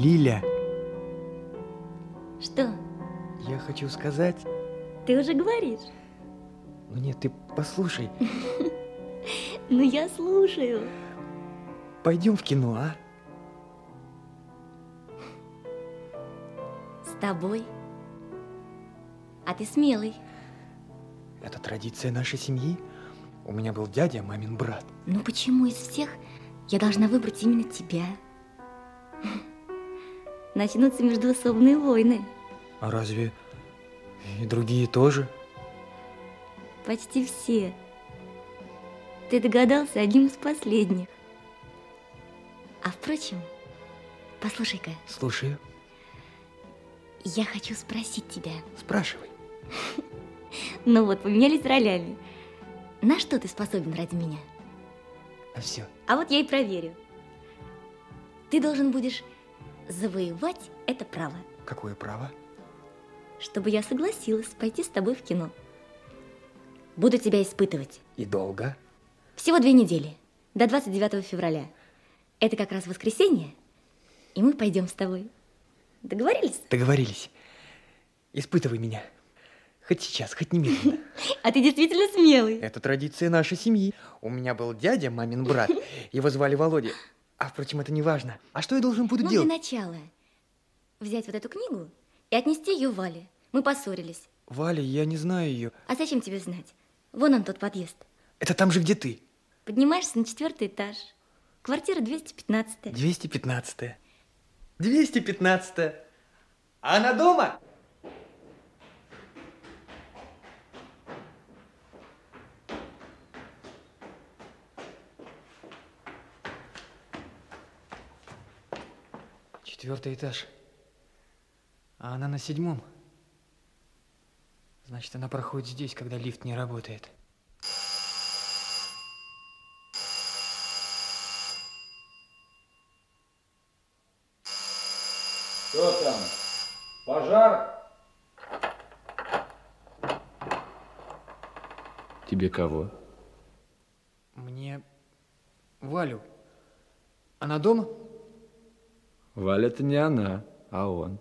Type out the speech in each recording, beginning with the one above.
Лиля. Что? Я хочу сказать... Ты уже говоришь. Ну нет, ты послушай. Ну я слушаю. Пойдем в кино, а? С тобой. А ты смелый. Это традиция нашей семьи. У меня был дядя, мамин брат. Ну почему из всех я должна выбрать именно тебя? начнутся междуусобные войны. А разве и другие тоже? Почти все. Ты догадался одним из последних. А впрочем, послушай-ка. Слушаю. Я хочу спросить тебя. Спрашивай. Ну вот, поменялись ролями. На что ты способен ради меня? На все. А вот я и проверю. Ты должен будешь завоевать это право. Какое право? Чтобы я согласилась пойти с тобой в кино. Буду тебя испытывать. И долго? Всего две недели. До 29 февраля. Это как раз воскресенье, и мы пойдем с тобой. Договорились? Договорились. Испытывай меня. Хоть сейчас, хоть немедленно. А ты действительно смелый. Это традиция нашей семьи. У меня был дядя, мамин брат. Его звали Володя. А, впрочем, это не важно. А что я должен буду ну, делать? Ну, для начала взять вот эту книгу и отнести ее Вале. Мы поссорились. Валя, я не знаю ее. А зачем тебе знать? Вон он тот подъезд. Это там же, где ты. Поднимаешься на четвертый этаж. Квартира 215. 215. 215. Она дома? Четвертый этаж. А она на седьмом. Значит, она проходит здесь, когда лифт не работает. Что там? Пожар? Тебе кого? Мне Валю. Она дома? Валя это не она, а он.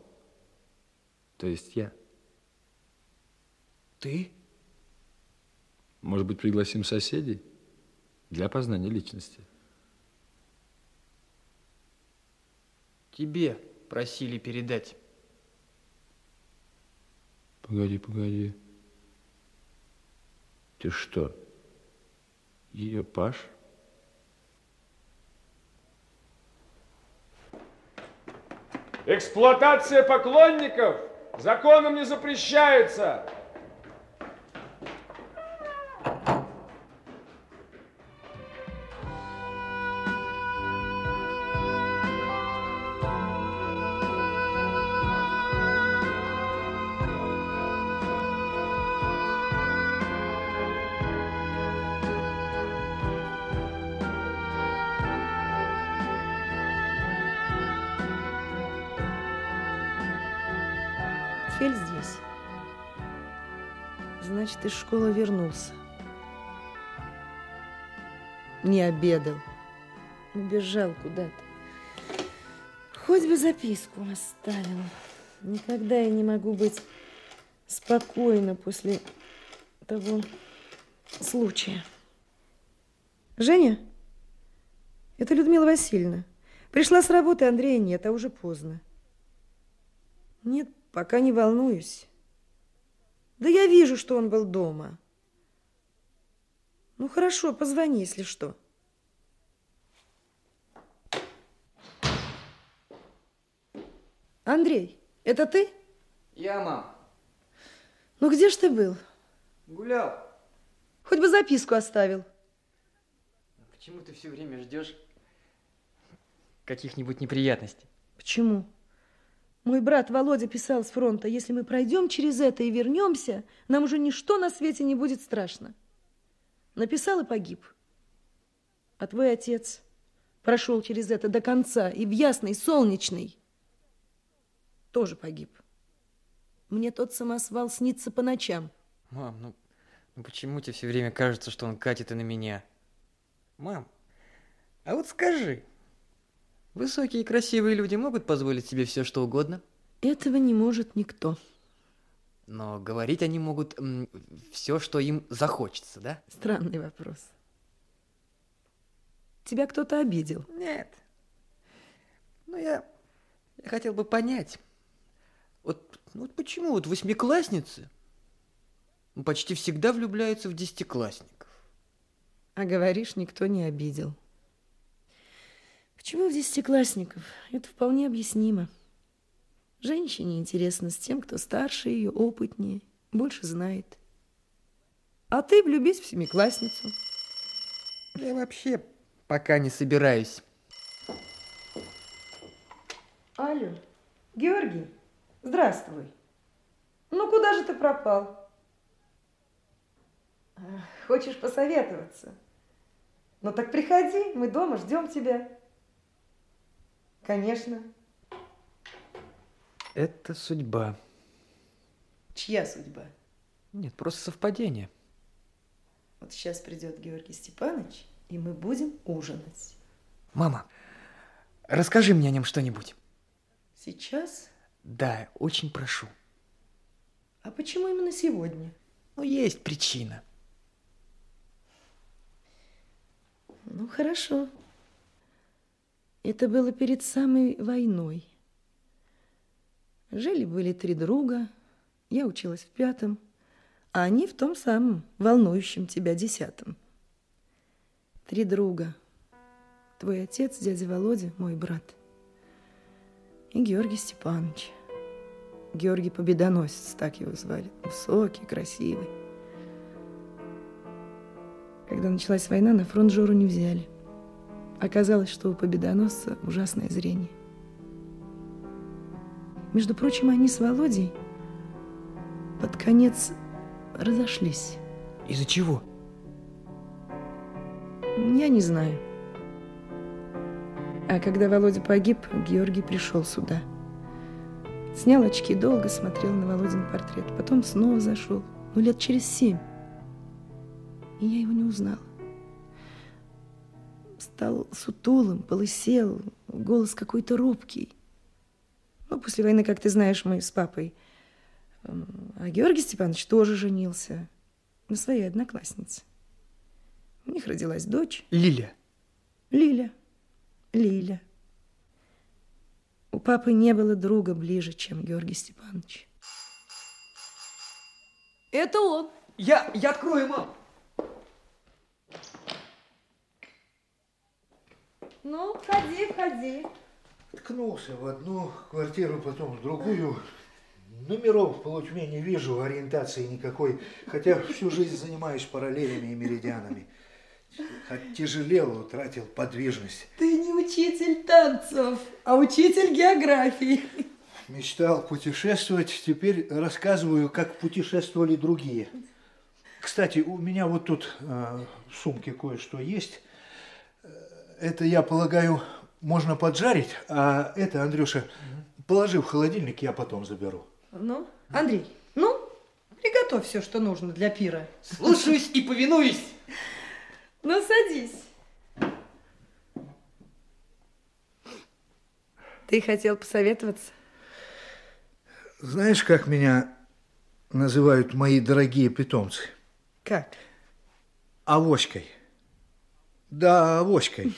То есть я. Ты? Может быть, пригласим соседей для познания личности? Тебе просили передать. Погоди, погоди. Ты что, ее Паш? Эксплуатация поклонников законом не запрещается. школы вернулся. Не обедал. Убежал куда-то. Хоть бы записку оставил. Никогда я не могу быть спокойно после того случая. Женя, это Людмила Васильевна. Пришла с работы, Андрея нет, а уже поздно. Нет, пока не волнуюсь. Да я вижу, что он был дома. Ну хорошо, позвони, если что. Андрей, это ты? Я, мам, Ну где ж ты был? гулял. Хоть бы записку оставил. Почему ты все время ждешь каких-нибудь неприятностей? Почему? Мой брат Володя писал с фронта, если мы пройдем через это и вернемся, нам уже ничто на свете не будет страшно. Написал и погиб. А Высокие и красивые люди могут позволить себе все, что угодно. Этого не может никто. Но говорить они могут все, что им захочется, да? Странный вопрос. Тебя кто-то обидел? Нет. Ну, я, я хотел бы понять. Вот, ну, вот почему вот восьмиклассницы почти всегда влюбляются в десятиклассников? А говоришь, никто не обидел. Почему здесь стекласников? Это вполне объяснимо. Женщине интересно с тем, кто старше ее, опытнее, больше знает. А ты влюбись в семиклассницу. Я вообще пока не собираюсь. Алло, Георгий, здравствуй. Ну, куда же ты пропал? Хочешь посоветоваться? Ну так приходи, мы дома ждем тебя. Конечно. Это судьба. Чья судьба? Нет, просто совпадение. Вот сейчас придет Георгий Степанович, и мы будем ужинать. Мама, расскажи мне о нем что-нибудь. Сейчас? Да, очень прошу. А почему именно сегодня? Ну, есть причина. Ну, хорошо. Это было перед самой войной. Жили-были три друга, я училась в пятом, а они в том самом, волнующем тебя десятом. Три друга. Твой отец, дядя Володя, мой брат. И Георгий Степанович. Георгий Победоносец, так его звали. Высокий, красивый. Когда началась война, оказалось, что у победоносца ужасное зрение. Между прочим, они с Володей под конец разошлись. Из-за чего? Я не знаю. А когда Володя погиб, Георгий пришел сюда. Снял очки, долго смотрел на Володин портрет. Потом снова зашел. Ну, лет через семь. И я его не узнала стал сутулым, полысел, голос какой-то робкий. Ну, после войны, как ты знаешь, мы с папой. Эм, а Георгий Степанович тоже женился на своей однокласснице. У них родилась дочь. Лиля. Лиля. Лиля. У папы не было друга ближе, чем Георгий Степанович. Это он. Я, я открою, мам. Ну, входи, входи. Ткнулся в одну квартиру, потом в другую. Номеров по лучме не вижу, ориентации никакой, хотя всю жизнь занимаюсь параллелями и меридианами. Оттяжелел, утратил подвижность. Ты не учитель танцев, а учитель географии. Мечтал путешествовать, теперь рассказываю, как путешествовали другие. Кстати, у меня вот тут э, в сумке кое-что есть это, я полагаю, можно поджарить, а это, Андрюша, положи в холодильник, я потом заберу. Ну, Андрей, ну, приготовь все, что нужно для пира. Слушаюсь и повинуюсь. Ну, садись. Ты хотел посоветоваться? Знаешь, как меня называют мои дорогие питомцы? Как? Авоськой. Да, авоськой.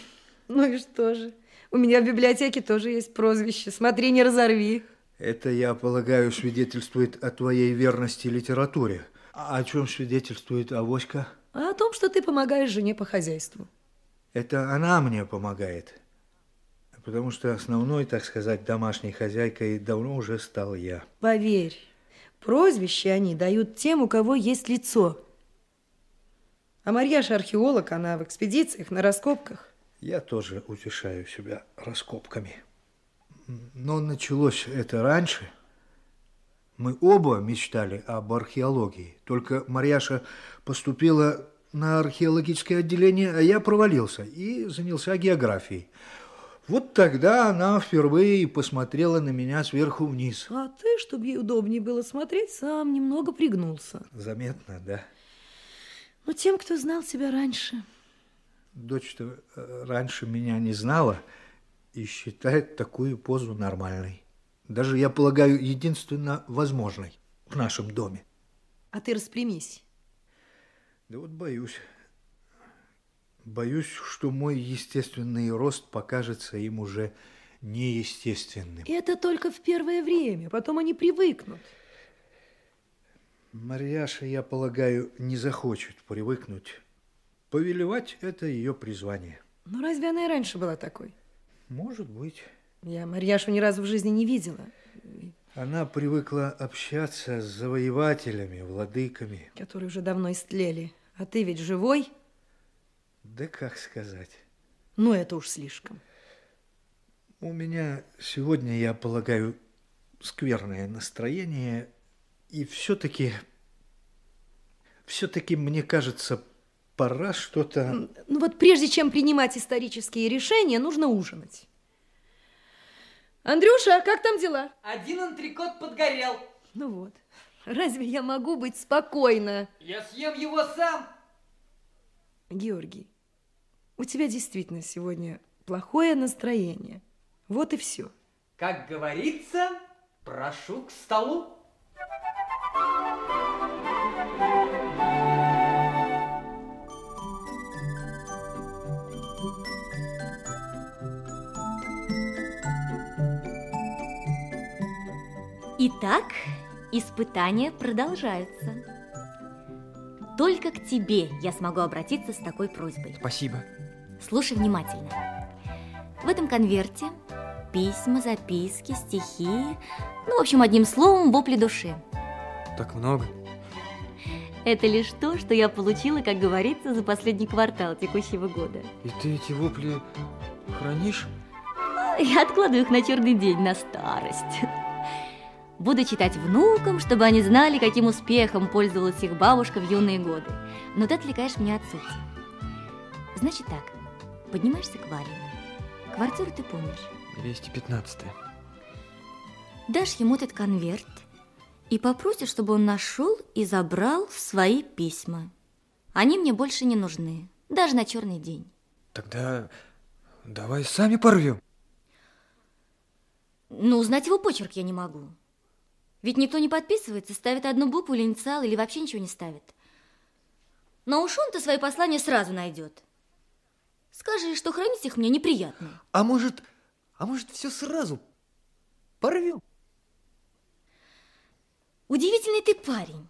Ну и что же? У меня в библиотеке тоже есть прозвище. Смотри, не разорви. Это, я полагаю, свидетельствует о твоей верности литературе. А о чем свидетельствует авоська? А о том, что ты помогаешь жене по хозяйству. Это она мне помогает. Потому что основной, так сказать, домашней хозяйкой давно уже стал я. Поверь, прозвище они дают тем, у кого есть лицо. А Марьяша археолог, она в экспедициях, на раскопках. Я тоже утешаю себя раскопками. Но началось это раньше. Мы оба мечтали об археологии. Только Марьяша поступила на археологическое отделение, а я провалился и занялся географией. Вот тогда она впервые посмотрела на меня сверху вниз. А ты, чтобы ей удобнее было смотреть, сам немного пригнулся. Заметно, да. Но тем, кто знал тебя раньше, Дочь-то э, раньше меня не знала, и считает такую позу нормальной. Даже, я полагаю, единственно возможной в нашем доме. А ты распрямись. Да вот боюсь. Боюсь, что мой естественный рост покажется им уже неестественным. Это только в первое время, Повелевать – это ее призвание. Ну, разве она и раньше была такой? Может быть. Я Марьяшу ни разу в жизни не видела. Она привыкла общаться с завоевателями, владыками. Которые уже давно истлели. А ты ведь живой? Да как сказать. Ну, это уж слишком. У меня сегодня, я полагаю, скверное настроение. И все-таки, все-таки, мне кажется, пора что-то... Ну вот прежде чем принимать исторические решения, нужно ужинать. Андрюша, как там дела? Один антрикот подгорел. Ну вот, разве я могу быть спокойна? Я съем его сам. Георгий, у тебя действительно сегодня плохое настроение. Вот и все. Как говорится, прошу к столу. Итак, испытания продолжаются. Только к тебе я смогу обратиться с такой просьбой. Спасибо. Слушай внимательно. В этом конверте письма, записки, стихи, ну, в общем, одним словом, вопли души. Так много. Это лишь то, что я получила, как говорится, за последний квартал текущего года. И ты эти вопли хранишь? Я откладываю их на черный день, на старость. Буду читать внукам, чтобы они знали, каким успехом пользовалась их бабушка в юные годы. Но ты отвлекаешь меня от сути. Значит так, поднимаешься к Вале. Квартиру ты помнишь? 215 Дашь ему этот конверт и попросишь, чтобы он нашел и забрал свои письма. Они мне больше не нужны, даже на черный день. Тогда давай сами порвем. Ну, узнать его почерк я не могу. Ведь никто не подписывается, ставит одну букву или инициал, или вообще ничего не ставит. Но уж он-то свои послания сразу найдет. Скажи, что хранить их мне неприятно. А может, а может все сразу порвем? Удивительный ты парень.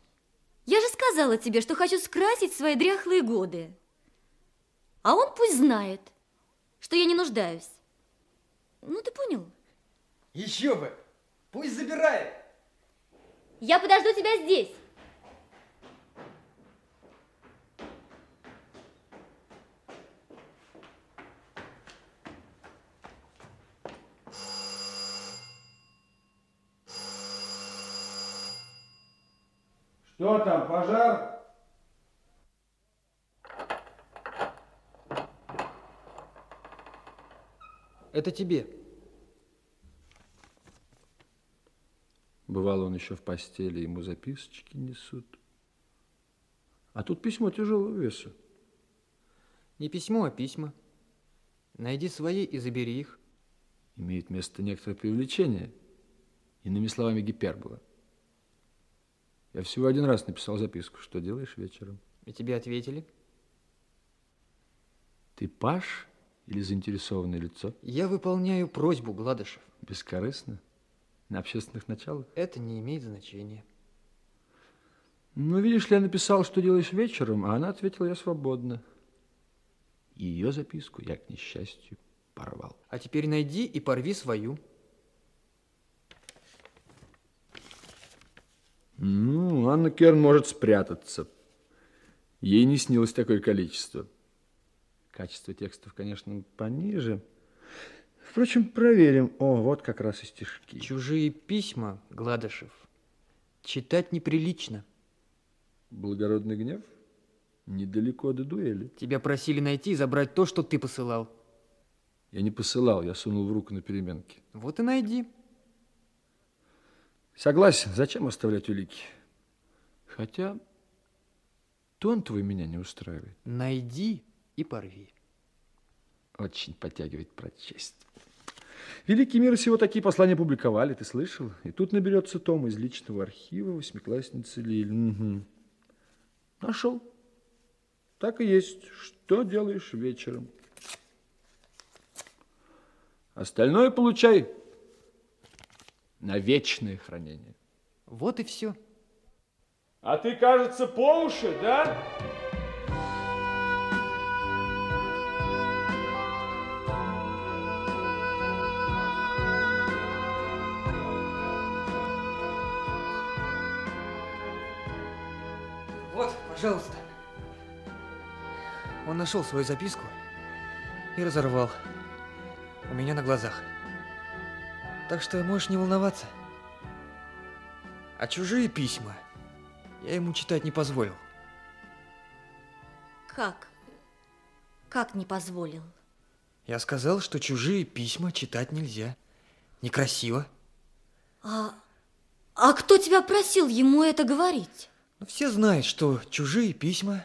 Я же сказала тебе, что хочу скрасить свои дряхлые годы. А он пусть знает, что я не нуждаюсь. Ну, ты понял? Еще бы! Пусть забирает! Я подожду тебя здесь. Что там, пожар? Это тебе. Бывало, он еще в постели, ему записочки несут. А тут письмо тяжелого веса. Не письмо, а письма. Найди свои и забери их. Имеет место некоторое привлечение. Иными словами, гипербола. Я всего один раз написал записку, что делаешь вечером. И тебе ответили? Ты паш или заинтересованное лицо? Я выполняю просьбу, Гладышев. Бескорыстно? на общественных началах? Это не имеет значения. Ну, видишь ли, я написал, что делаешь вечером, а она ответила, я свободна. И ее записку я, к несчастью, порвал. А теперь найди и порви свою. Ну, Анна Керн может спрятаться. Ей не снилось такое количество. Качество текстов, конечно, пониже. Впрочем, проверим. О, вот как раз и стишки. Чужие письма, Гладышев, читать неприлично. Благородный гнев? Недалеко до дуэли. Тебя просили найти и забрать то, что ты посылал. Я не посылал, я сунул в руку на переменке. Вот и найди. Согласен, зачем оставлять улики? Хотя тон твой меня не устраивает. Найди и порви. Очень подтягивает прочесть. Великий мир всего такие послания публиковали, ты слышал? И тут наберется том из личного архива восьмиклассницы Лили. Угу. Нашел. Так и есть. Что делаешь вечером? Остальное получай на вечное хранение. Вот и все. А ты, кажется, по уши, да? Да. Пожалуйста. Он нашел свою записку и разорвал. У меня на глазах. Так что можешь не волноваться. А чужие письма я ему читать не позволил. Как? Как не позволил? Я сказал, что чужие письма читать нельзя. Некрасиво. А, а кто тебя просил ему это говорить? Ну, все знают, что чужие письма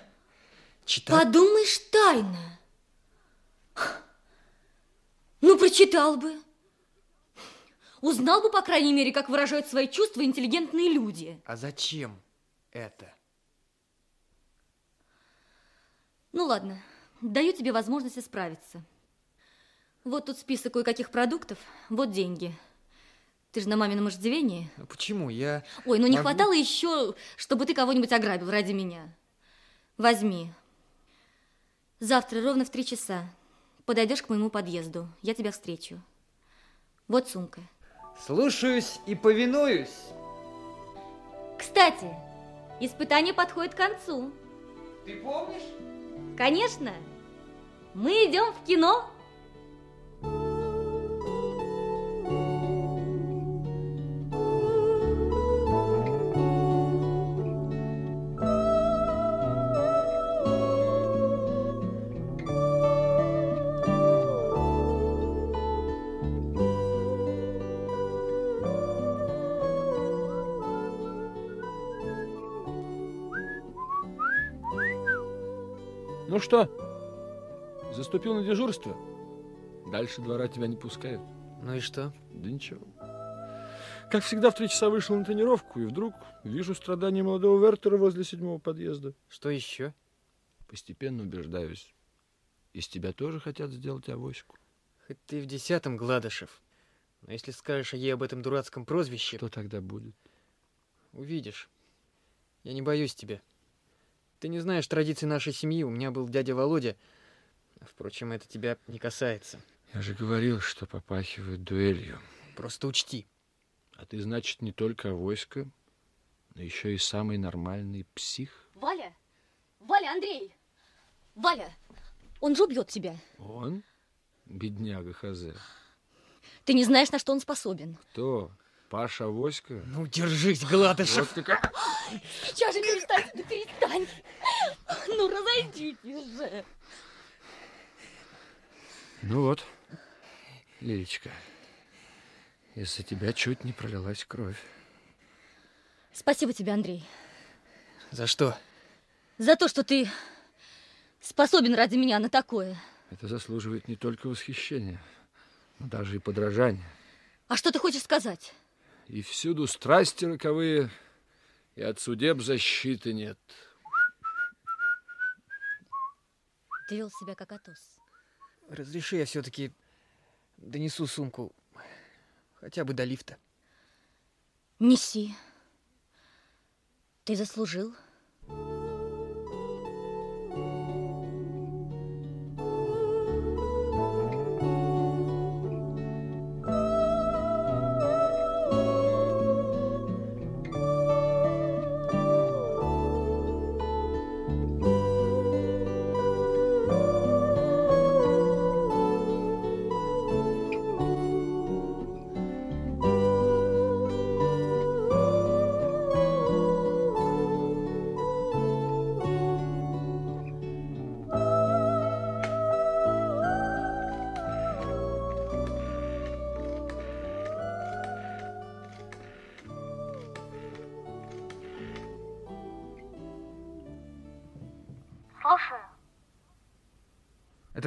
читать... Подумаешь, тайна. Ну, прочитал бы. Узнал бы, по крайней мере, как выражают свои чувства интеллигентные люди. А зачем это? Ну, ладно. Даю тебе возможность исправиться. Вот тут список кое-каких продуктов, вот деньги – ты же на мамином иждивении. Почему? Я Ой, ну не могу... хватало еще, чтобы ты кого-нибудь ограбил ради меня. Возьми. Завтра ровно в три часа подойдешь к моему подъезду. Я тебя встречу. Вот сумка. Слушаюсь и повинуюсь. Кстати, испытание подходит к концу. Ты помнишь? Конечно. Мы идем в кино. Ну что, заступил на дежурство? Дальше двора тебя не пускают. Ну и что? Да ничего. Как всегда, в три часа вышел на тренировку, и вдруг вижу страдания молодого Вертера возле седьмого подъезда. Что еще? Постепенно убеждаюсь. Из тебя тоже хотят сделать авоську. Хоть ты в десятом, Гладышев. Но если скажешь ей об этом дурацком прозвище... Что тогда будет? Увидишь. Я не боюсь тебя. Ты не знаешь традиции нашей семьи. У меня был дядя Володя. Впрочем, это тебя не касается. Я же говорил, что попахивают дуэлью. Просто учти. А ты, значит, не только войско, но еще и самый нормальный псих. Валя! Валя, Андрей! Валя, он же убьет тебя. Он? Бедняга Хазе. Ты не знаешь, на что он способен. Кто? Паша Воська? Ну, держись, Гладышев. Вот как... Сейчас же перестань, да перестань. Ну, разойдитесь же. Ну вот, Лилечка, из-за тебя чуть не пролилась кровь. Спасибо тебе, Андрей. За что? За то, что ты способен ради меня на такое. Это заслуживает не только восхищения, но даже и подражания. А что ты хочешь сказать? и всюду страсти роковые, и от судеб защиты нет. Ты вел себя как Атос. Разреши я все-таки донесу сумку хотя бы до лифта. Неси. Ты заслужил.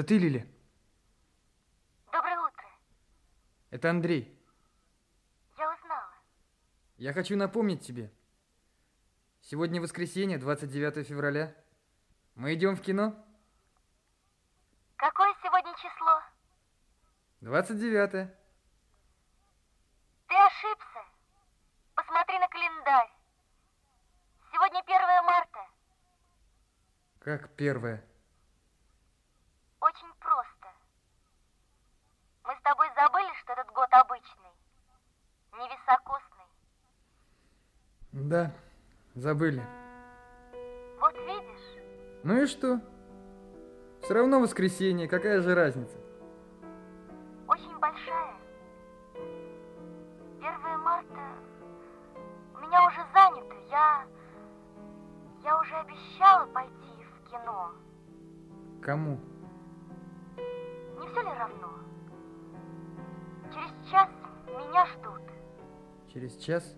ты, Лили? Доброе утро. Это Андрей. Я узнала. Я хочу напомнить тебе. Сегодня воскресенье, 29 февраля. Мы идем в кино. Какое сегодня число? 29. Ты ошибся. Посмотри на календарь. Сегодня 1 марта. Как первое? Да, забыли. Вот видишь. Ну и что? Все равно воскресенье, какая же разница? Очень большая. 1 марта у меня уже занято. Я, я уже обещала пойти в кино. Кому? Не все ли равно? Через час меня ждут. Через час?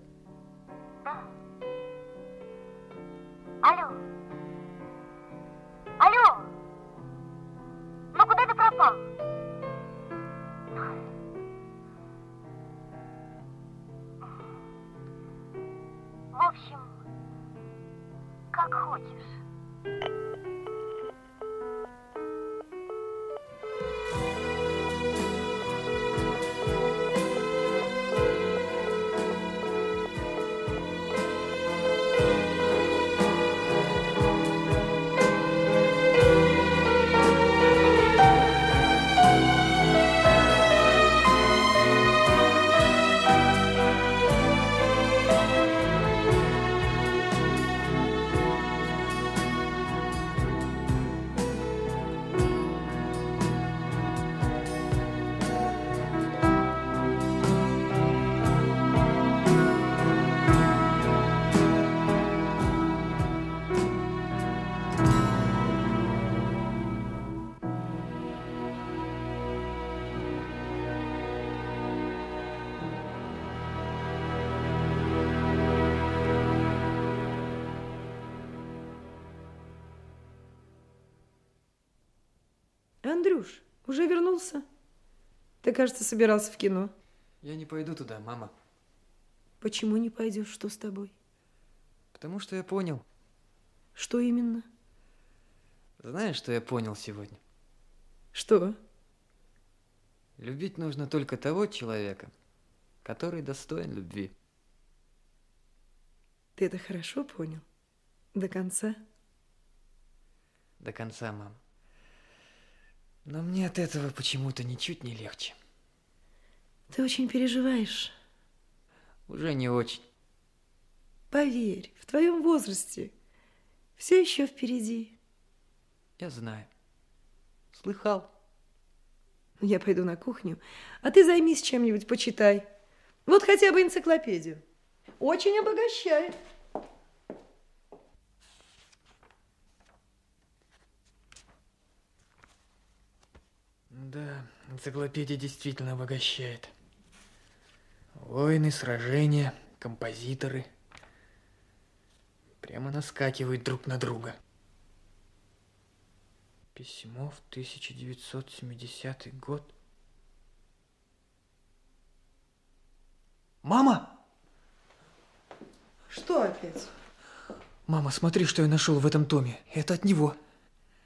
Уже вернулся? Ты, кажется, собирался в кино. Я не пойду туда, мама. Почему не пойдешь? Что с тобой? Потому что я понял. Что именно? Знаешь, что я понял сегодня? Что? Любить нужно только того человека, который достоин любви. Ты это хорошо понял? До конца? До конца, мам. Но мне от этого почему-то ничуть не легче. Ты очень переживаешь. Уже не очень. Поверь, в твоем возрасте все еще впереди. Я знаю. Слыхал? Ну, я пойду на кухню, а ты займись чем-нибудь, почитай. Вот хотя бы энциклопедию. Очень обогащает. Да, энциклопедия действительно обогащает. Войны, сражения, композиторы. Прямо наскакивают друг на друга. Письмо в 1970 год. Мама! Что опять? Мама, смотри, что я нашел в этом томе. Это от него.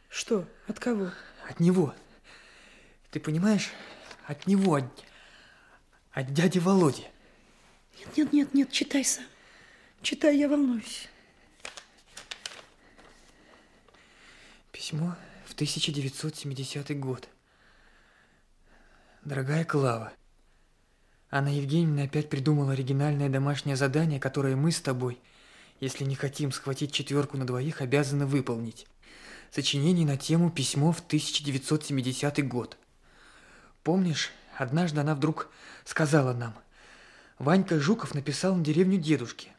Что? От кого? От него. Ты понимаешь, от него, от, от дяди Володи. Нет, нет, нет, нет, читай сам. Читай, я волнуюсь. Письмо в 1970 год. Дорогая Клава, Анна Евгеньевна опять придумала оригинальное домашнее задание, которое мы с тобой, если не хотим схватить четверку на двоих, обязаны выполнить. Сочинение на тему «Письмо в 1970 год». Помнишь, однажды она вдруг сказала нам, Ванька Жуков написал на деревню дедушке.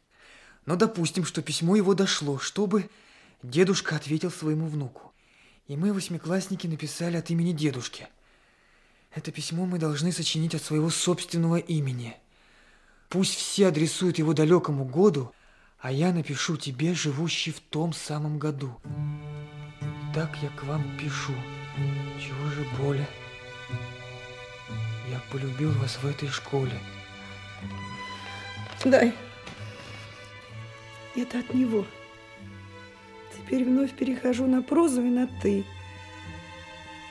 Но допустим, что письмо его дошло, чтобы дедушка ответил своему внуку. И мы, восьмиклассники, написали от имени дедушки. Это письмо мы должны сочинить от своего собственного имени. Пусть все адресуют его далекому году, а я напишу тебе, живущий в том самом году. Так я к вам пишу. Чего же более? Я полюбил вас в этой школе. Дай. Это от него. Теперь вновь перехожу на прозу и на «ты».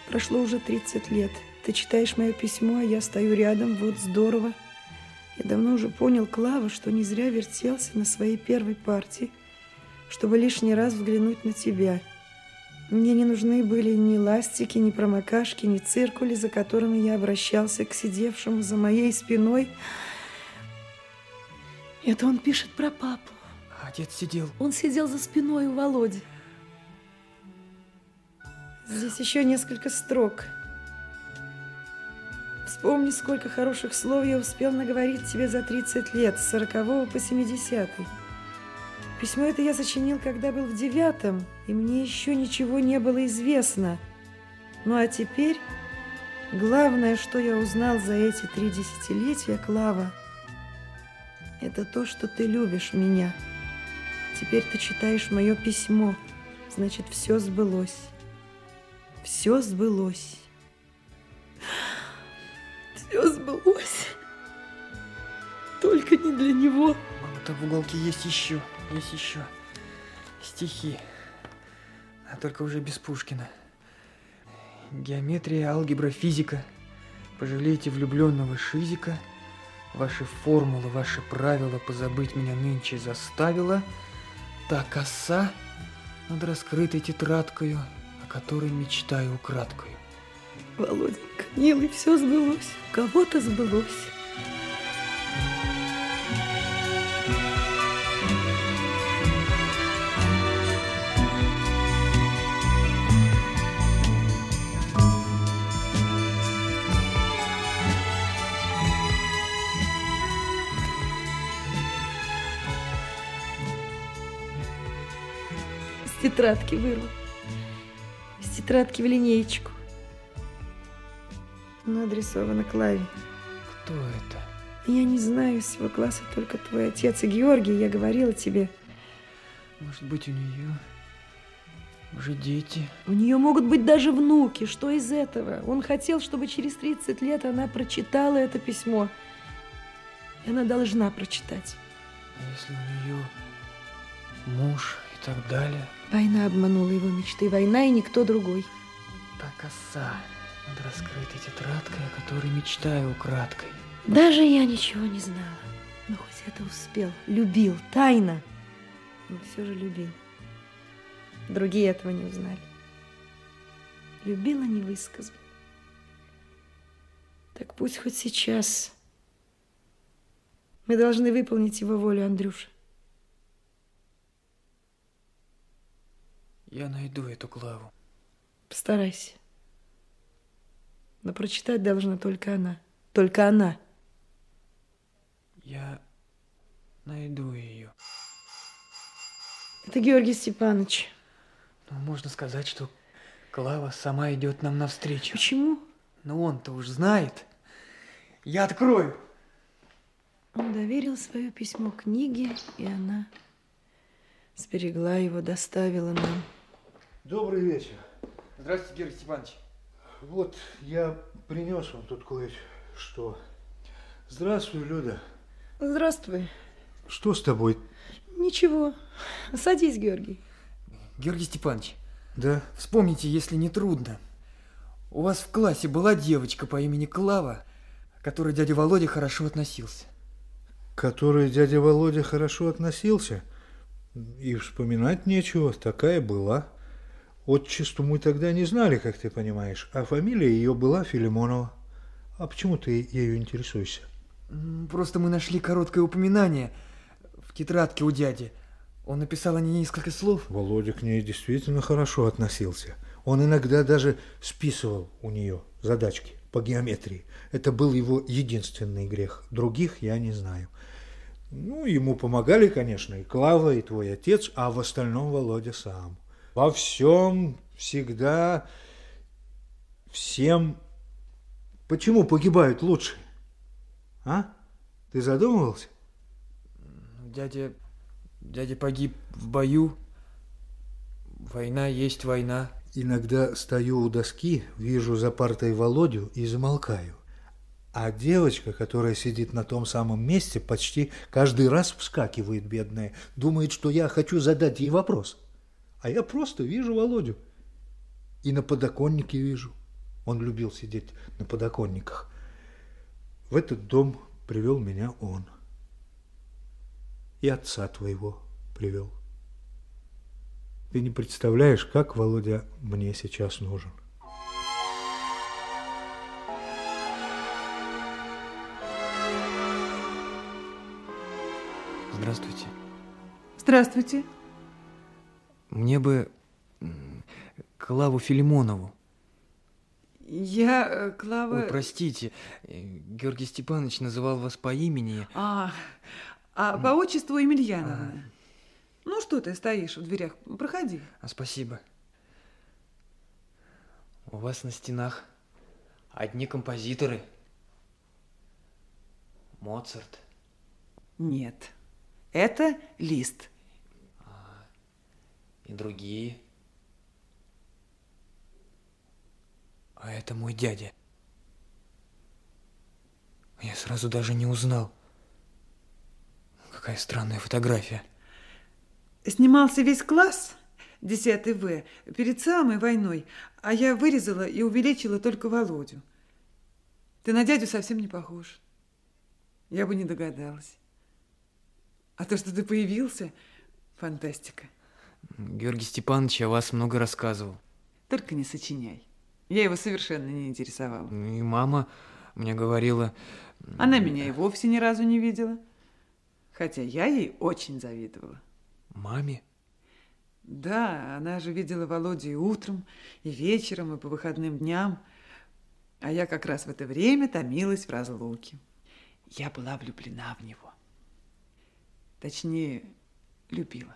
Прошло уже 30 лет. Ты читаешь мое письмо, а я стою рядом. Вот здорово. Я давно уже понял, Клава, что не зря вертелся на своей первой партии, чтобы лишний раз взглянуть на тебя – мне не нужны были ни ластики, ни промокашки, ни циркули, за которыми я обращался к сидевшему за моей спиной. Это он пишет про папу. А дед сидел? Он сидел за спиной у Володи. Здесь еще несколько строк. Вспомни, сколько хороших слов я успел наговорить тебе за 30 лет, с 40 по 70. -й. Письмо это я сочинил, когда был в девятом, и мне еще ничего не было известно. Ну а теперь главное, что я узнал за эти три десятилетия, Клава, это то, что ты любишь меня. Теперь ты читаешь мое письмо, значит, все сбылось. Все сбылось. Все сбылось. Только не для него. А то в уголке есть еще есть еще стихи, а только уже без Пушкина. Геометрия, алгебра, физика. Пожалейте влюбленного шизика. Ваши формулы, ваши правила позабыть меня нынче заставила. Та коса над раскрытой тетрадкою, о которой мечтаю украдкою. Володенька, милый, все сбылось, кого-то сбылось. тетрадки вырвал. С тетрадки в линеечку. Но адресовано Клаве. Кто это? Я не знаю, с его класса только твой отец и Георгий, я говорила тебе. Может быть, у нее уже дети. У нее могут быть даже внуки. Что из этого? Он хотел, чтобы через 30 лет она прочитала это письмо. И она должна прочитать. А если у нее муж и так далее? Война обманула его мечты. Война и никто другой. Та коса над раскрытой тетрадкой, о которой мечтаю украдкой. Даже я ничего не знала. Но хоть это успел. Любил. Тайно. Но все же любил. Другие этого не узнали. Любила не невысказанно. Так пусть хоть сейчас. Мы должны выполнить его волю, Андрюша. Я найду эту главу. Постарайся. Но прочитать должна только она. Только она. Я найду ее. Это Георгий Степанович. Ну, можно сказать, что Клава сама идет нам навстречу. Почему? Ну, он-то уж знает. Я открою. Он доверил свое письмо книге, и она сберегла его, доставила нам. Добрый вечер. Здравствуйте, Георгий Степанович. Вот, я принес вам тут кое-что. Здравствуй, Люда. Здравствуй. Что с тобой? Ничего. Садись, Георгий. Георгий Степанович. Да? Вспомните, если не трудно. У вас в классе была девочка по имени Клава, которой дядя Володя хорошо относился. которой дядя Володя хорошо относился? И вспоминать нечего, такая была. Отчеству мы тогда не знали, как ты понимаешь, а фамилия ее была Филимонова. А почему ты ею интересуешься? М, Просто мы нашли короткое упоминание в тетрадке у дяди. Он написал о ней несколько слов. Володя к ней действительно хорошо относился. Он иногда даже списывал у нее задачки по геометрии. Это во всем, всегда, всем. Почему погибают лучше А? Ты задумывался? Дядя... Дядя погиб в бою. Война есть война. Иногда стою у доски, вижу за партой Володю и замолкаю. А девочка, которая сидит на том самом месте, почти каждый раз вскакивает, бедная. Думает, что я хочу задать ей вопрос. А я просто вижу Володю. И на подоконнике вижу. Он любил сидеть на подоконниках. В этот дом привел меня он. И отца твоего привел. Ты не представляешь, как Володя мне сейчас нужен. Здравствуйте. Здравствуйте. Мне бы Клаву Филимонову. Я э, Клава... Ой, простите, э, Георгий Степанович называл вас по имени. А, а по отчеству Емельяновна. А... Ну что ты стоишь в дверях? Проходи. А, спасибо. У вас на стенах одни композиторы. Моцарт. Нет, это Лист и другие. А это мой дядя. Я сразу даже не узнал. Какая странная фотография. Снимался весь класс, 10 В, перед самой войной, а я вырезала и увеличила только Володю. Ты на дядю совсем не похож. Я бы не догадалась. А то, что ты появился, фантастика. Георгий Степанович о вас много рассказывал. Только не сочиняй. Я его совершенно не интересовала. Ну и мама мне говорила... Она меня э, и вовсе ни разу не видела. Хотя я ей очень завидовала. Маме? Да, она же видела Володю и утром, и вечером, и по выходным дням. А я как раз в это время томилась в разлуке. Я была влюблена в него. Точнее, любила.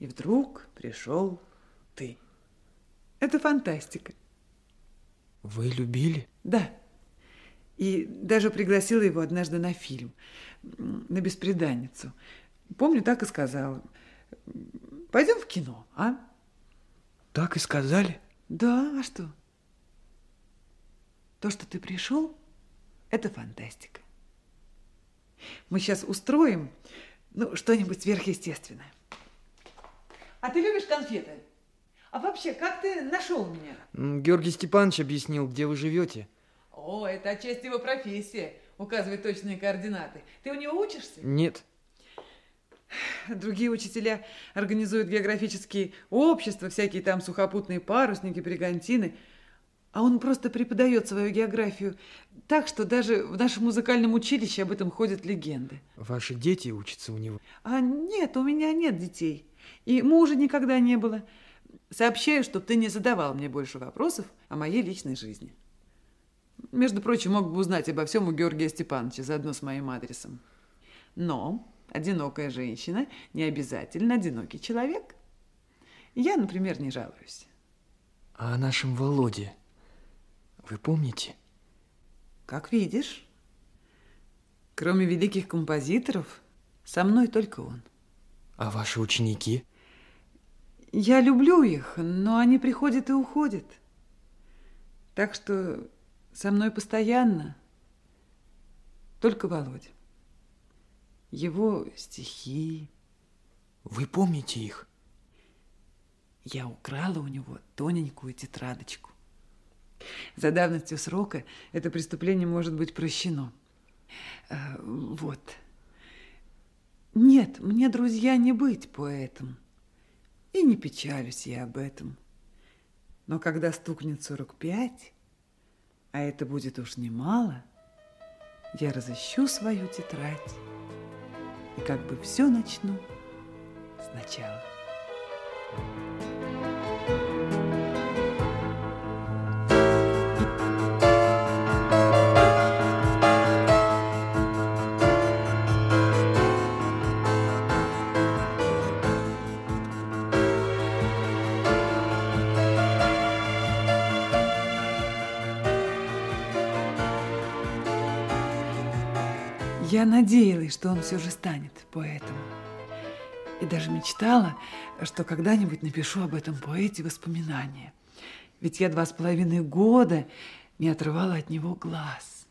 И вдруг пришел ты. Это фантастика. Вы любили? Да. И даже пригласила его однажды на фильм, на «Беспреданницу». Помню, так и сказала. Пойдем в кино, а? Так и сказали? Да, а что? То, что ты пришел, это фантастика. Мы сейчас устроим ну, что-нибудь сверхъестественное. А ты любишь конфеты? А вообще, как ты нашел меня? Георгий Степанович объяснил, где вы живете. О, это отчасти его профессия. Указывает точные координаты. Ты у него учишься? Нет. Другие учителя организуют географические общества, всякие там сухопутные парусники, бригантины. А он просто преподает свою географию так, что даже в нашем музыкальном училище об этом ходят легенды. Ваши дети учатся у него? А нет, у меня нет детей. И мужа никогда не было. Сообщаю, чтобы ты не задавал мне больше вопросов о моей личной жизни. Между прочим, мог бы узнать обо всем у Георгия Степановича заодно с моим адресом. Но одинокая женщина не обязательно одинокий человек. Я, например, не жалуюсь. А о нашем Володе вы помните? А ваши ученики? Я люблю их, но они приходят и уходят. Так что со мной постоянно только Володя. Его стихи. Вы помните их? Я украла у него тоненькую тетрадочку. За давностью срока это преступление может быть прощено. Э, вот. Вот. Нет, мне, друзья, не быть поэтом. И не печалюсь я об этом. Но когда стукнет 45, а это будет уж немало, я разыщу свою тетрадь и как бы все начну сначала. Thank you. Я надеялась, что он все же станет поэтом. И даже мечтала, что когда-нибудь напишу об этом поэте воспоминания. Ведь я два с половиной года не отрывала от него глаз.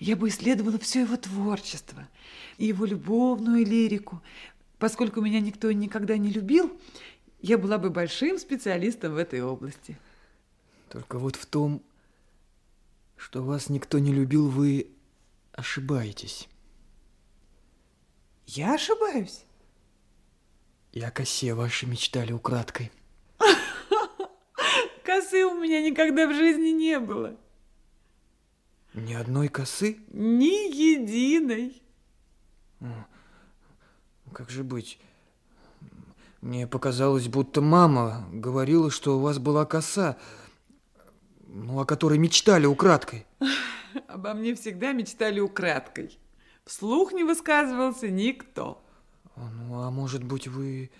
Я бы исследовала все его творчество, его любовную лирику. Поскольку меня никто никогда не любил, я была бы большим специалистом в этой области. Только вот в том, что вас никто не любил, вы ошибаетесь. Я ошибаюсь? Я косе ваши мечтали украдкой. Косы у меня никогда в жизни не было. Ни одной косы? Ни единой. Как же быть? Мне показалось, будто мама говорила, что у вас была коса, ну, о которой мечтали украдкой. Обо мне всегда мечтали украдкой. Вслух не высказывался никто. А, ну, а может быть, вы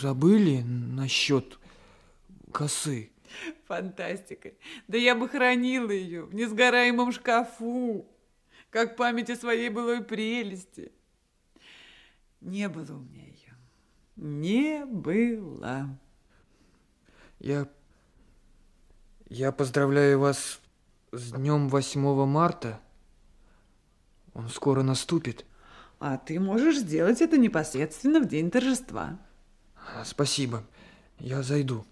забыли насчет косы? Фантастика. Да я бы хранила ее в несгораемом шкафу, как память о своей былой прелести. Не было у меня ее. Не было. Я... Я поздравляю вас с днем 8 марта. Он скоро наступит. А ты можешь сделать это непосредственно в день торжества. А, спасибо. Я зайду.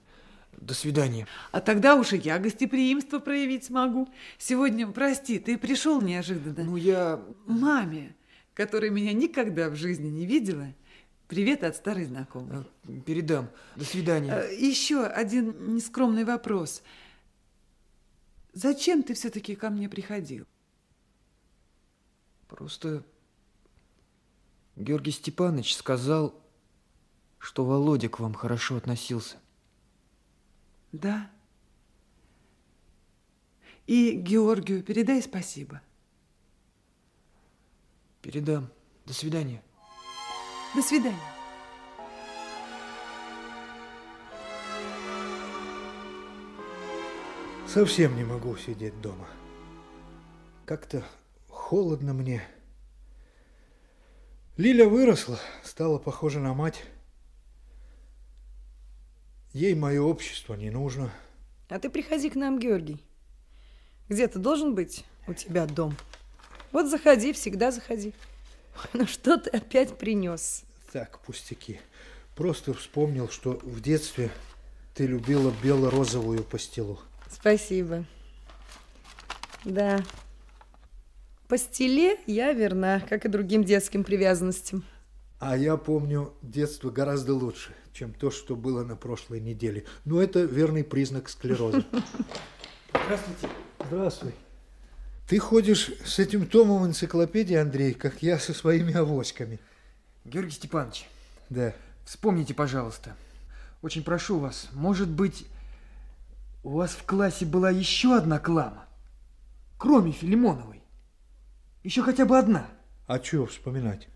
До свидания. А тогда уж и я гостеприимство проявить смогу. Сегодня, прости, ты пришел неожиданно. Ну, я... Маме, которая меня никогда в жизни не видела, привет от старой знакомой. А, передам. До свидания. А, еще один нескромный вопрос. Зачем ты все-таки ко мне приходил? Просто Георгий Степанович сказал, что Володя к вам хорошо относился. Да. И Георгию передай спасибо. Передам. До свидания. До свидания. Совсем не могу сидеть дома. Как-то холодно мне. Лиля выросла, стала похожа на мать. Ей мое общество не нужно. А ты приходи к нам, Георгий. Где-то должен быть у тебя дом. Вот заходи, всегда заходи. Ну что ты опять принес? Так, пустяки. Просто вспомнил, что в детстве ты любила бело-розовую пастилу. Спасибо. Да. По стиле я верна, как и другим детским привязанностям. А я помню детство гораздо лучше, чем то, что было на прошлой неделе. Но ну, это верный признак склероза. Здравствуйте. Здравствуй. Ты ходишь с этим томом энциклопедии, Андрей, как я со своими авоськами. Георгий Степанович. Да. Вспомните, пожалуйста. Очень прошу вас, может быть, у вас в классе была еще одна клама, кроме Филимоновой? Еще хотя бы одна. А чего вспоминать?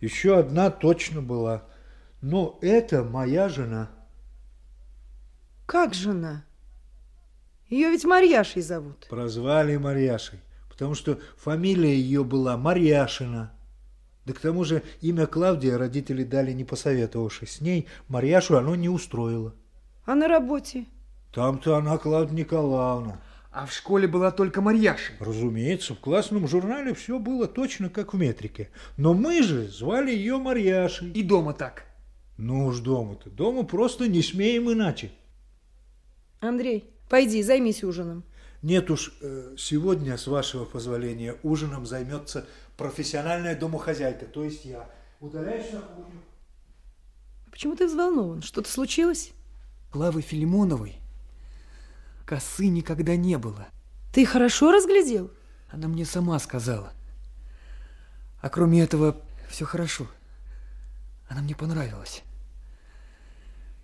Еще одна точно была. Но это моя жена. Как жена? Ее ведь Марьяшей зовут. Прозвали Марьяшей, потому что фамилия ее была Марьяшина. Да к тому же имя Клавдия родители дали не посоветовавшись с ней, Марьяшу оно не устроило. А на работе? Там-то она Клавдия Николаевна. А в школе была только Марьяша. Разумеется, в классном журнале все было точно как в метрике. Но мы же звали ее Марьяшей. И дома так. Ну уж дома-то. Дома просто не смеем иначе. Андрей, пойди, займись ужином. Нет уж, э, сегодня, с вашего позволения, ужином займется профессиональная домохозяйка, то есть я. Удаляюсь на кухню. Почему ты взволнован? Что-то случилось? Клавы Филимоновой косы никогда не было. Ты хорошо разглядел? Она мне сама сказала. А кроме этого, все хорошо. Она мне понравилась.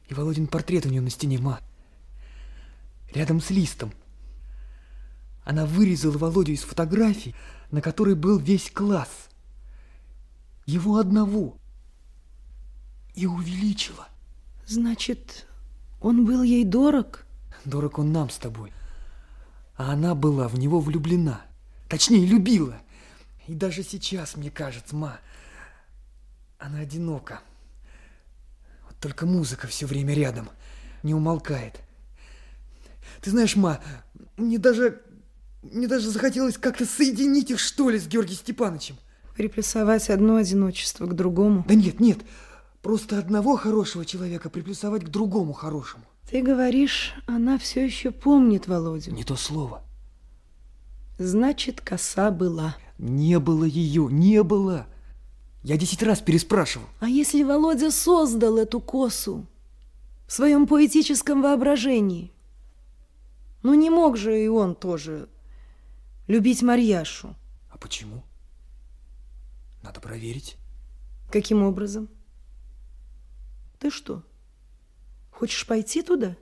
И Володин портрет у нее на стене, ма. Рядом с листом. Она вырезала Володю из фотографий, на которой был весь класс. Его одного. И увеличила. Значит, он был ей дорог? Дорог он нам с тобой. А она была в него влюблена. Точнее, любила. И даже сейчас, мне кажется, ма, она одинока. Вот только музыка все время рядом, не умолкает. Ты знаешь, ма, мне даже Мне даже захотелось как-то соединить их, что ли, с Георгием Степановичем. Приплюсовать одно одиночество к другому. Да нет, нет, просто одного хорошего человека Хочешь пойти туда?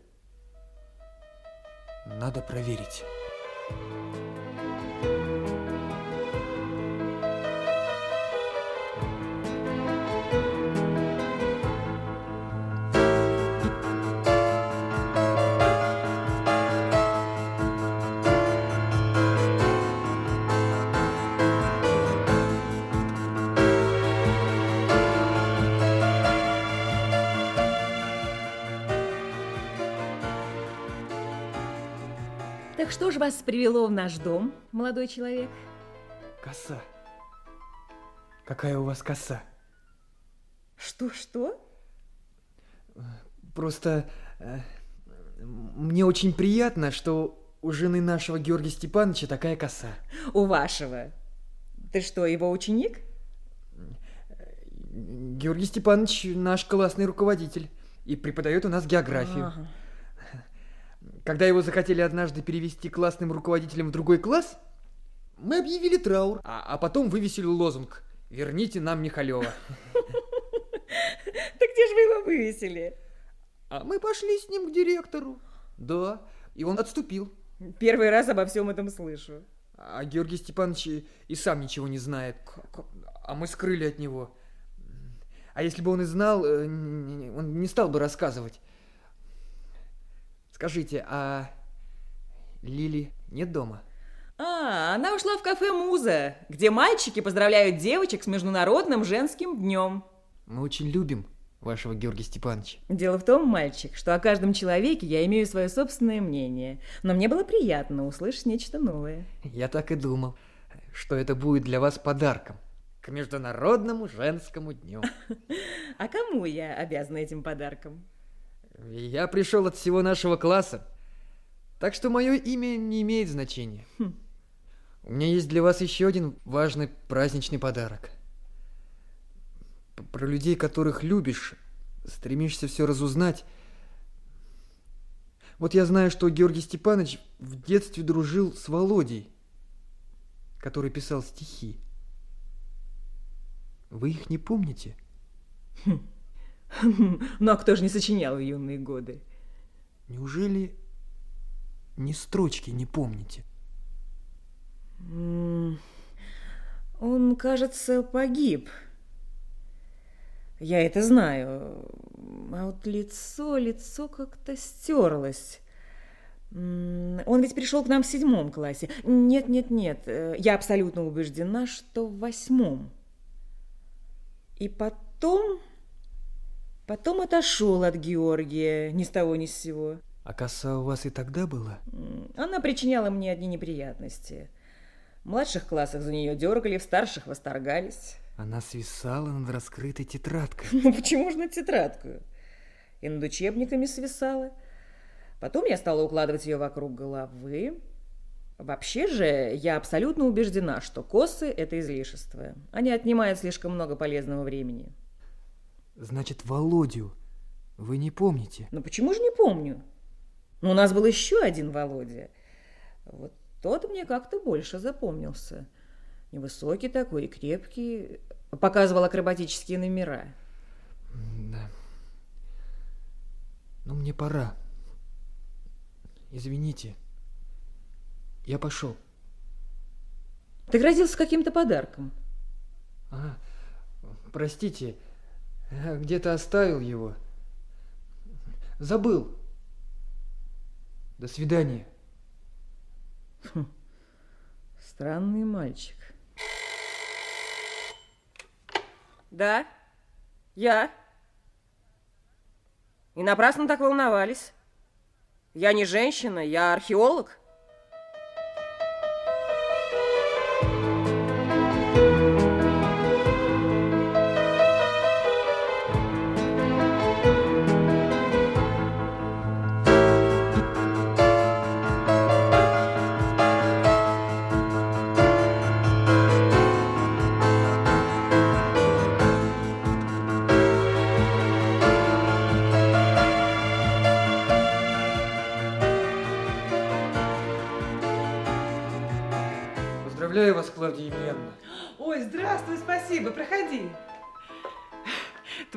Надо проверить. Что же вас привело в наш дом, молодой человек? Коса. Какая у вас коса? Что-что? Просто э, мне очень приятно, что у жены нашего Георгия Степановича такая коса. У вашего? Ты что, его ученик? Георгий Степанович наш классный руководитель и преподает у нас географию. Ага. Когда его захотели однажды перевести классным руководителем в другой класс, мы объявили траур, а, а потом вывесили лозунг «Верните нам Михалева». Так где же вы его вывесили? А мы пошли с ним к директору. Да, и он отступил. Первый раз обо всем этом слышу. А Георгий Степанович и сам ничего не знает. А мы скрыли от него. А если бы он и знал, э, он не стал бы рассказывать. Скажите, а Лили нет дома? А, она ушла в кафе «Муза», где мальчики поздравляют девочек с Международным женским днем. Мы очень любим вашего Георгия Степановича. Дело в том, мальчик, что о каждом человеке я имею свое собственное мнение, но мне было приятно услышать нечто новое. Я так и думал, что это будет для вас подарком к Международному женскому дню. А кому я обязана этим подарком? Я пришел от всего нашего класса. Так что мое имя не имеет значения. Хм. У меня есть для вас еще один важный праздничный подарок. Про людей, которых любишь, стремишься все разузнать. Вот я знаю, что Георгий Степанович в детстве дружил с Володей, который писал стихи. Вы их не помните? Хм. а кто же не сочинял в юные годы? Неужели ни строчки не помните? М, Он, кажется, погиб. Я это знаю. А вот лицо, лицо как-то стерлось. М, Он ведь пришел к нам в седьмом классе. Нет, нет, нет. э, Я абсолютно убеждена, что в восьмом. И потом... Потом отошел от Георгия ни с того ни с сего. А коса у вас и тогда была? М, Она причиняла мне одни неприятности. В младших классах за нее дергали, Значит, Володю вы не помните? Ну почему же не помню? Ну, у нас был еще один Володя. Вот тот мне как-то больше запомнился. Невысокий такой, крепкий. Показывал акробатические номера. Да. Ну, мне пора. Извините. Я пошел. Ты грозился каким-то подарком. А, простите, где-то оставил его. Забыл. До свидания. Хм. Странный мальчик. Да, я. И напрасно так волновались. Я не женщина, я археолог.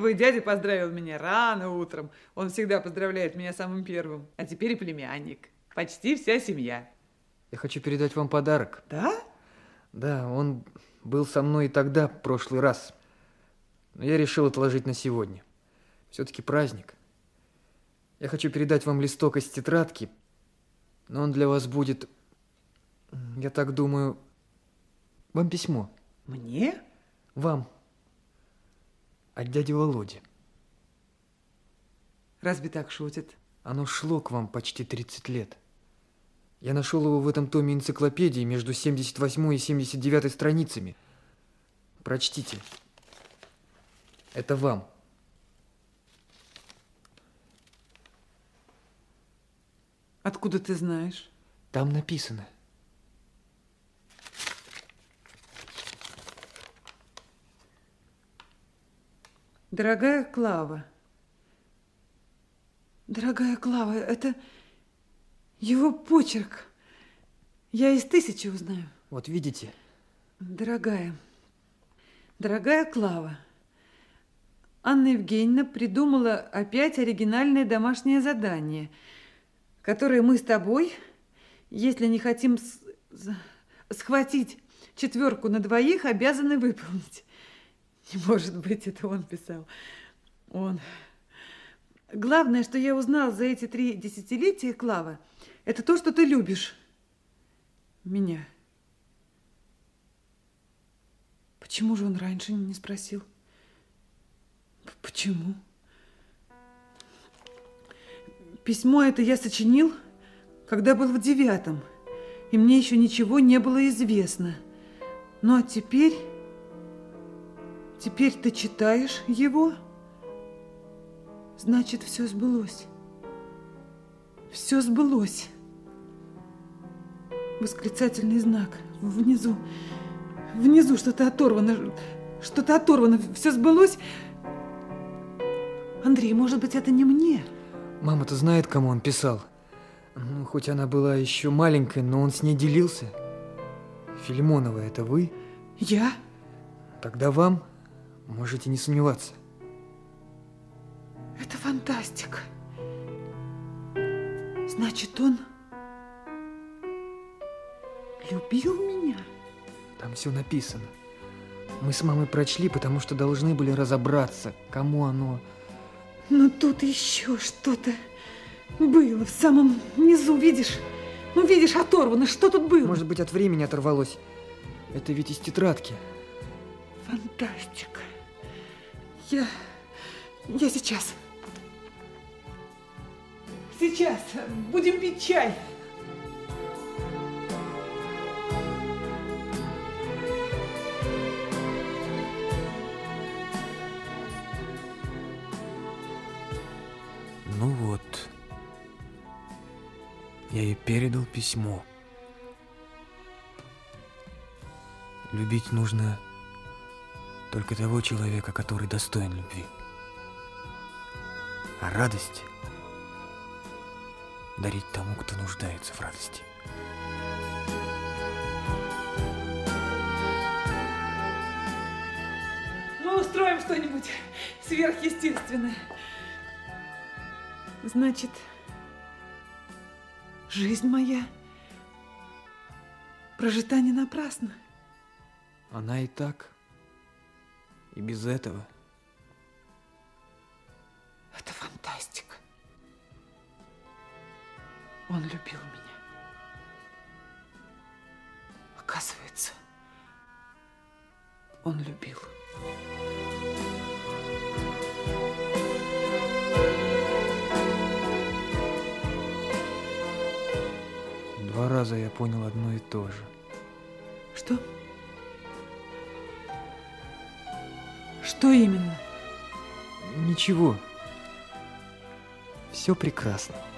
Твой дядя поздравил меня рано утром. Он всегда поздравляет меня самым первым. А теперь и племянник. Почти вся семья. Я хочу передать вам подарок. Да? Да, он был со мной и тогда, в прошлый раз. Но я решил отложить на сегодня. Все-таки праздник. Я хочу передать вам листок из тетрадки, но он для вас будет, я так думаю, вам письмо. Мне? Вам от дяди Володи. Разве так шутит? Оно шло к вам почти 30 лет. Я нашел его в этом томе энциклопедии между 78 и 79 страницами. Прочтите. Это вам. Откуда ты знаешь? Там написано – Дорогая Клава. Дорогая Клава, это его почерк. Я из тысячи узнаю. Вот видите? Дорогая, дорогая Клава, Анна Евгеньевна придумала опять оригинальное домашнее задание, которое мы с тобой, если Не может быть, это он писал. Он. Главное, что я узнал за эти три десятилетия, Клава, это то, что ты любишь. Меня. Почему же он раньше не спросил? Почему? Письмо это я сочинил, когда был в девятом, и мне еще ничего не было известно. Но ну, а теперь... Теперь ты читаешь его? Значит, все сбылось. Все сбылось. Восклицательный знак. Внизу. Внизу что-то оторвано. Что-то оторвано. Все сбылось. Андрей, может быть, это не мне? Мама-то знает, кому он писал. Ну, хоть она была еще маленькая, но он с ней делился. Филимонова, это вы? Я? Тогда вам. Можете не сомневаться. Это фантастика. Значит, он любил меня? Там все написано. Мы с мамой прочли, потому что должны были разобраться, кому оно... Но тут еще что-то было в самом низу, видишь? Ну, видишь, оторвано. Что тут было? Может быть, от времени оторвалось. Это ведь из тетрадки. Фантастика. Я... Я сейчас. Сейчас. Будем пить чай. Ну вот. Я ей передал письмо. Любить нужно только того человека, который достоин любви. А радость дарить тому, кто нуждается в радости. Мы ну, устроим что-нибудь сверхъестественное. Значит, жизнь моя прожита не напрасно. Она и так и без этого. Это фантастика. Он любил меня. Оказывается, он любил. Два раза я понял одно и то же. Что именно? Ничего. Все прекрасно.